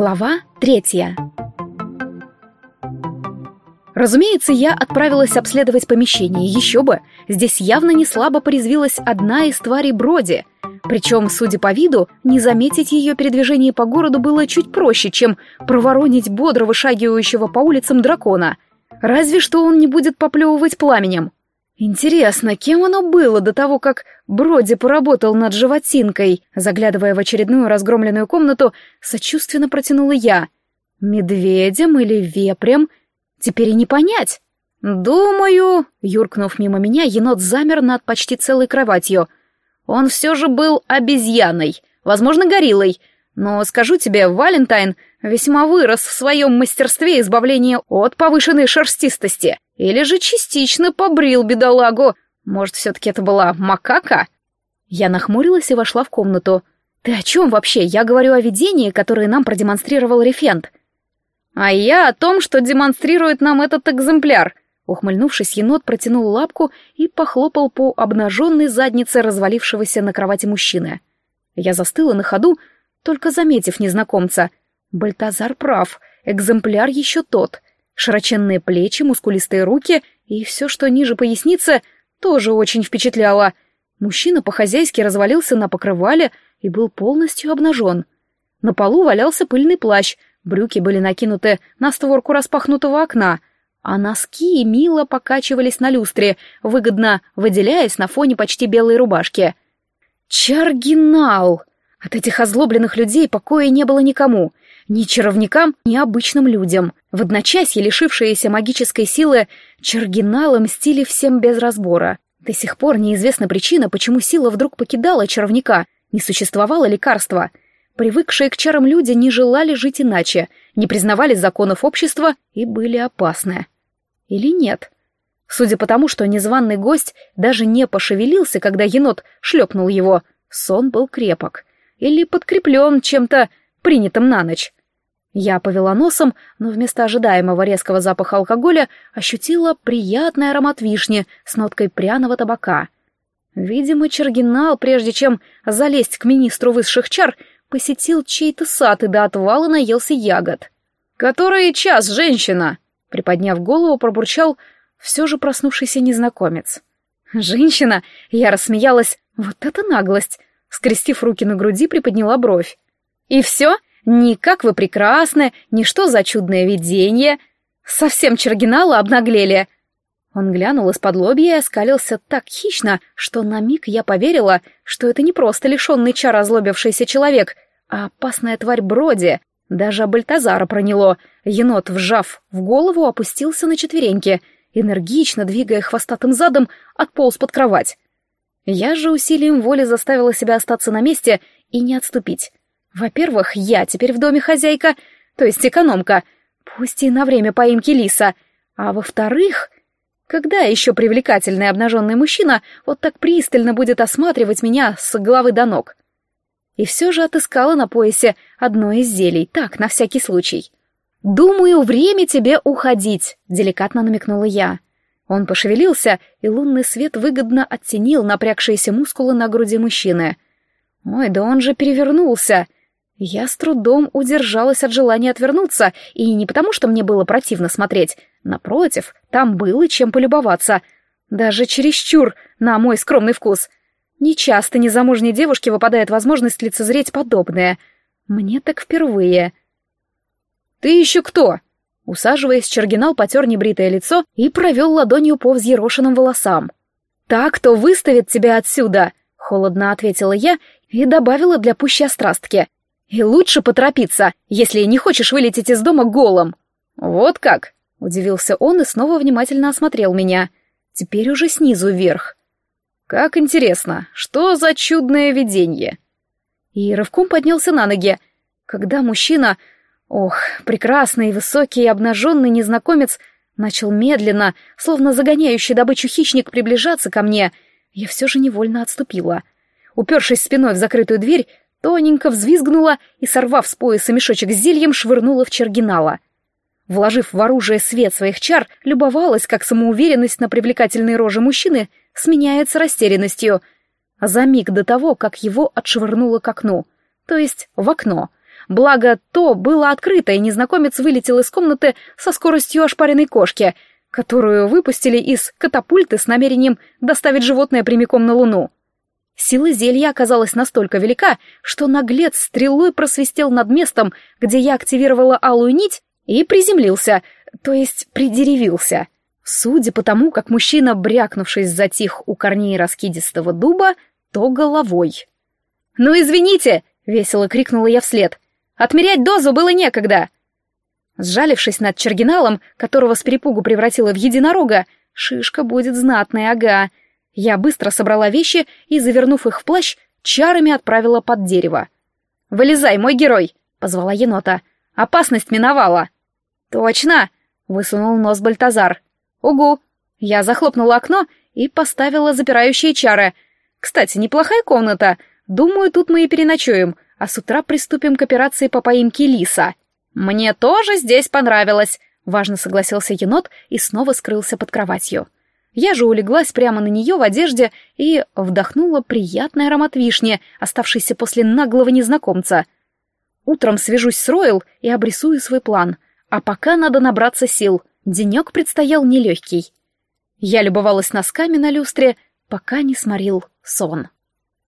Глава третья. Разумеется, я отправилась обследовать помещение. Еще бы, здесь явно не слабо порезвилась одна из тварей Броди. Причем, судя по виду, не заметить ее передвижение по городу было чуть проще, чем проворонить бодро вышагивающего по улицам дракона. Разве что он не будет поплевывать пламенем. Интересно, кем оно было до того, как Броди поработал над животинкой? Заглядывая в очередную разгромленную комнату, сочувственно протянула я. Медведем или вепрем? Теперь и не понять. Думаю, юркнув мимо меня, енот замер над почти целой кроватью. Он все же был обезьяной, возможно, гориллой. Но скажу тебе, Валентайн весьма вырос в своем мастерстве избавления от повышенной шерстистости. Или же частично побрил бедолагу. Может, все-таки это была макака? Я нахмурилась и вошла в комнату. «Ты о чем вообще? Я говорю о видении, которое нам продемонстрировал Рефент». «А я о том, что демонстрирует нам этот экземпляр». Ухмыльнувшись, енот протянул лапку и похлопал по обнаженной заднице развалившегося на кровати мужчины. Я застыла на ходу, только заметив незнакомца. Бальтазар прав, экземпляр еще тот — Широченные плечи, мускулистые руки и все, что ниже поясницы, тоже очень впечатляло. Мужчина по-хозяйски развалился на покрывале и был полностью обнажен. На полу валялся пыльный плащ, брюки были накинуты на створку распахнутого окна, а носки мило покачивались на люстре, выгодно выделяясь на фоне почти белой рубашки. Чаргинал! От этих озлобленных людей покоя не было никому. Ни чаровникам, ни обычным людям. В одночасье лишившиеся магической силы чаргиналы мстили всем без разбора. До сих пор неизвестна причина, почему сила вдруг покидала чаровника. Не существовало лекарства. Привыкшие к чарам люди не желали жить иначе, не признавали законов общества и были опасны. Или нет? Судя по тому, что незваный гость даже не пошевелился, когда енот шлепнул его, сон был крепок. Или подкреплен чем-то принятым на ночь. Я повела носом, но вместо ожидаемого резкого запаха алкоголя ощутила приятный аромат вишни с ноткой пряного табака. Видимо, Чергинал, прежде чем залезть к министру высших чар, посетил чей-то сад и до отвала наелся ягод. «Который час, женщина?» — приподняв голову, пробурчал все же проснувшийся незнакомец. «Женщина?» — я рассмеялась. «Вот это наглость!» Скрестив руки на груди, приподняла бровь. «И все?» Ни как вы прекрасны, ни что за чудное видение. Совсем Чергинала обнаглели. Он глянул из-под лобья и оскалился так хищно, что на миг я поверила, что это не просто лишенный чар озлобившийся человек, а опасная тварь Броди. Даже Бальтазара проняло. Енот, вжав в голову, опустился на четвереньки, энергично двигая хвостатым задом, отполз под кровать. Я же усилием воли заставила себя остаться на месте и не отступить. Во-первых, я теперь в доме хозяйка, то есть экономка, пусть и на время поимки лиса. А во-вторых, когда еще привлекательный обнаженный мужчина вот так пристально будет осматривать меня с головы до ног? И все же отыскала на поясе одно из зелий, так, на всякий случай. «Думаю, время тебе уходить», — деликатно намекнула я. Он пошевелился, и лунный свет выгодно оттенил напрягшиеся мускулы на груди мужчины. «Ой, да он же перевернулся!» Я с трудом удержалась от желания отвернуться, и не потому, что мне было противно смотреть. Напротив, там было чем полюбоваться. Даже чересчур, на мой скромный вкус. Нечасто незамужней девушке выпадает возможность лицезреть подобное. Мне так впервые. «Ты еще кто?» Усаживаясь, Чергинал потер небритое лицо и провел ладонью по взъерошенным волосам. «Так, кто выставит тебя отсюда?» — холодно ответила я и добавила для пущей острастки — и лучше поторопиться, если не хочешь вылететь из дома голым. Вот как? Удивился он и снова внимательно осмотрел меня. Теперь уже снизу вверх. Как интересно, что за чудное видение? И рывком поднялся на ноги. Когда мужчина, ох, прекрасный, высокий обнаженный незнакомец, начал медленно, словно загоняющий добычу хищник, приближаться ко мне, я все же невольно отступила. Упершись спиной в закрытую дверь, тоненько взвизгнула и, сорвав с пояса мешочек с зельем, швырнула в Чергинала. Вложив в оружие свет своих чар, любовалась, как самоуверенность на привлекательной роже мужчины сменяется растерянностью, за миг до того, как его отшвырнуло к окну, то есть в окно. Благо, то было открыто, и незнакомец вылетел из комнаты со скоростью ошпаренной кошки, которую выпустили из катапульты с намерением доставить животное прямиком на Луну. Сила зелья оказалась настолько велика, что наглец стрелой просвистел над местом, где я активировала алую нить, и приземлился, то есть придеревился. Судя по тому, как мужчина, брякнувшись, затих у корней раскидистого дуба, то головой. «Ну, извините!» — весело крикнула я вслед. «Отмерять дозу было некогда!» Сжалившись над Чергиналом, которого с перепугу превратила в единорога, шишка будет знатная, ага. Я быстро собрала вещи и, завернув их в плащ, чарами отправила под дерево. «Вылезай, мой герой!» — позвала енота. «Опасность миновала!» «Точно!» — высунул нос Бальтазар. «Угу!» Я захлопнула окно и поставила запирающие чары. «Кстати, неплохая комната. Думаю, тут мы и переночуем, а с утра приступим к операции по поимке лиса». «Мне тоже здесь понравилось», — важно согласился енот и снова скрылся под кроватью. Я же улеглась прямо на нее в одежде и вдохнула приятный аромат вишни, оставшийся после наглого незнакомца. Утром свяжусь с Ройл и обрисую свой план, а пока надо набраться сил — Денек предстоял нелегкий. Я любовалась носками на люстре, пока не сморил сон.